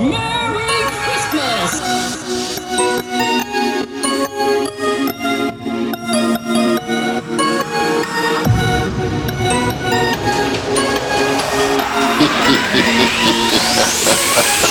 Merry Christmas!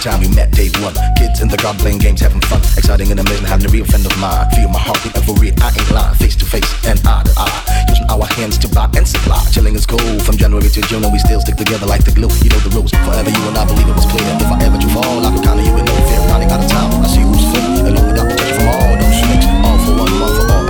first time we met day one. Kids in the garden playing games, having fun. Exciting and amazing, having a real friend of mine. Feel my heartbeat every it, I ain't lying. Face to face and eye to eye. Using our hands to buy and supply. Chilling is cool from January to June, and we still stick together like the glue. You know the rules. Forever you and I believe it was clear. If I ever do fall, I can count on you with no fear. Running out of time, I see who's fit. Alone without the touch from all those snakes. All for one, one for all.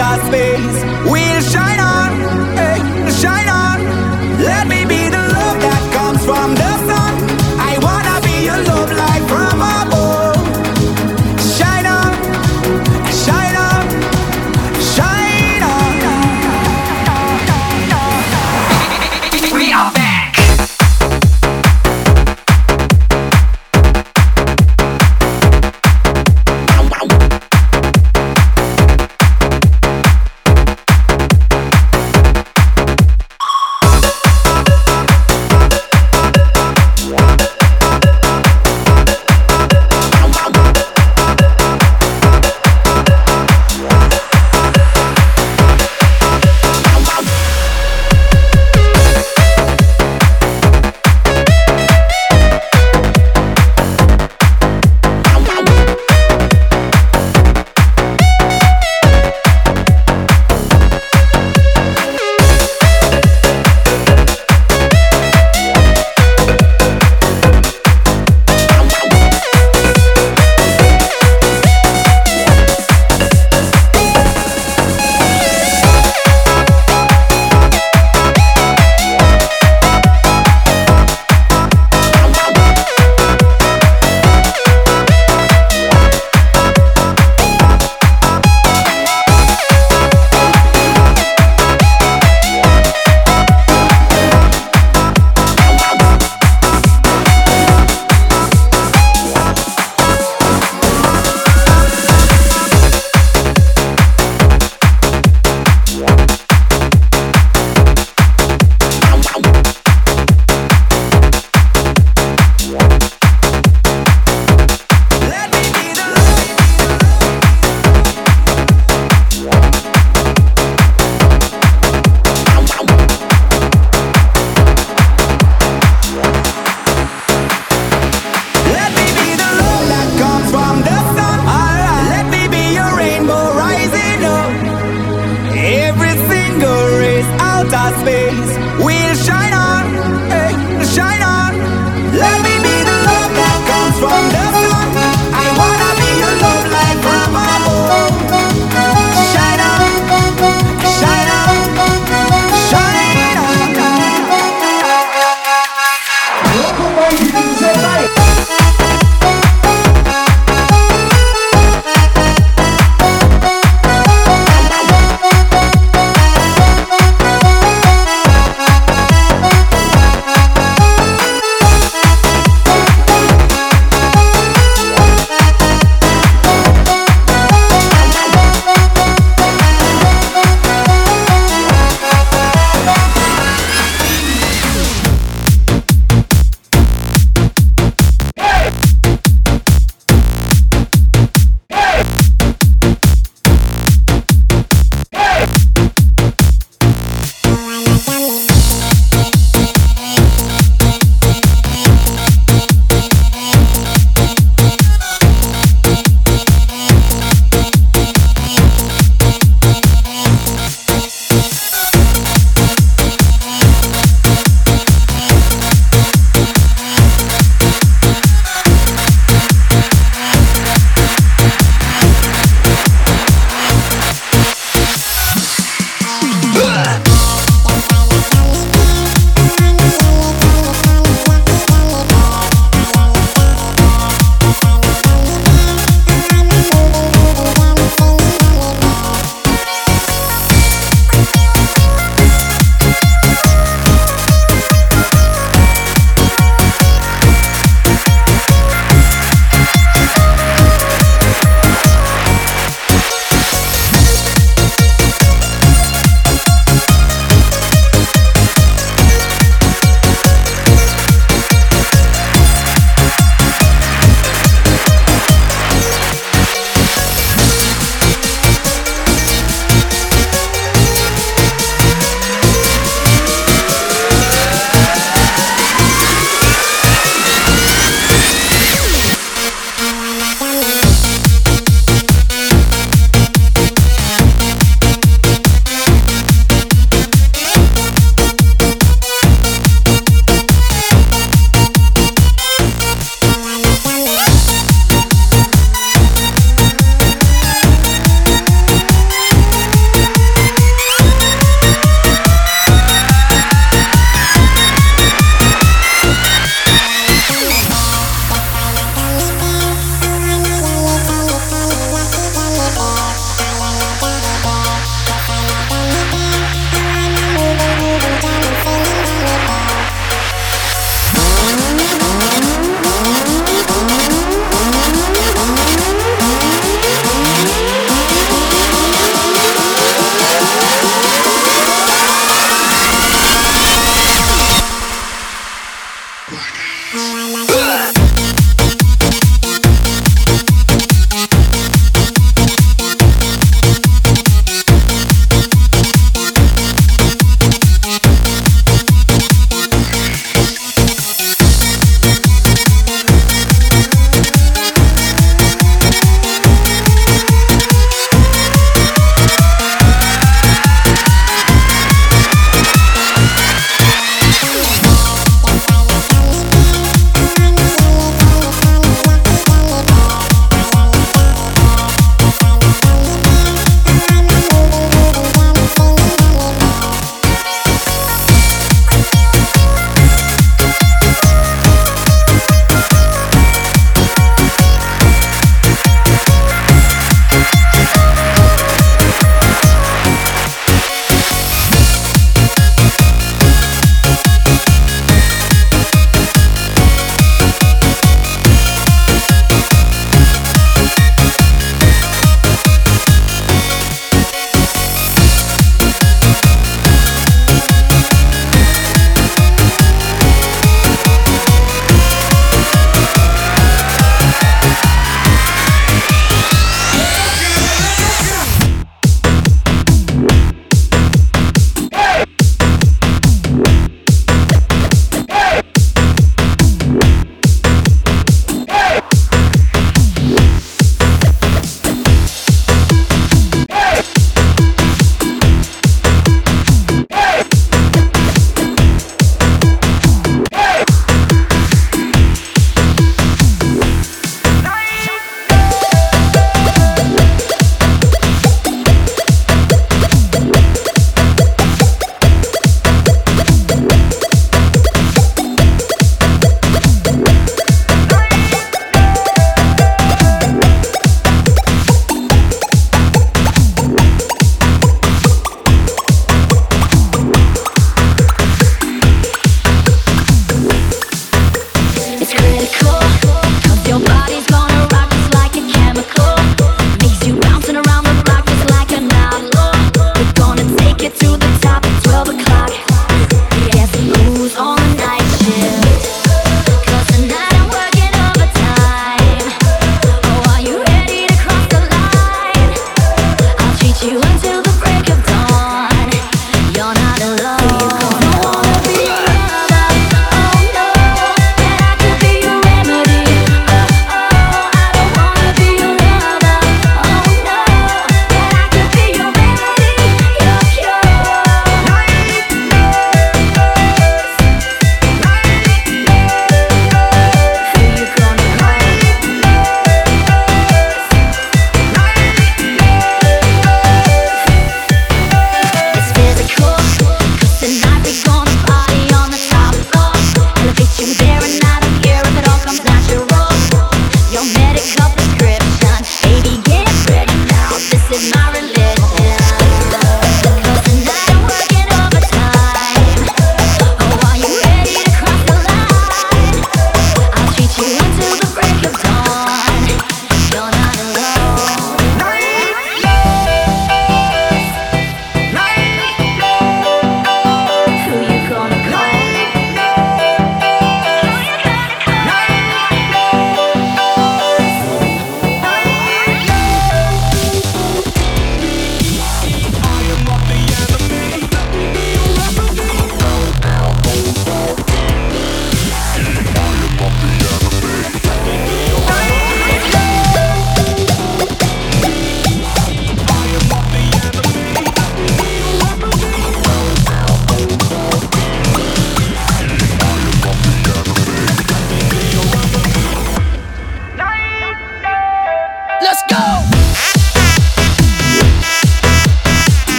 I speak.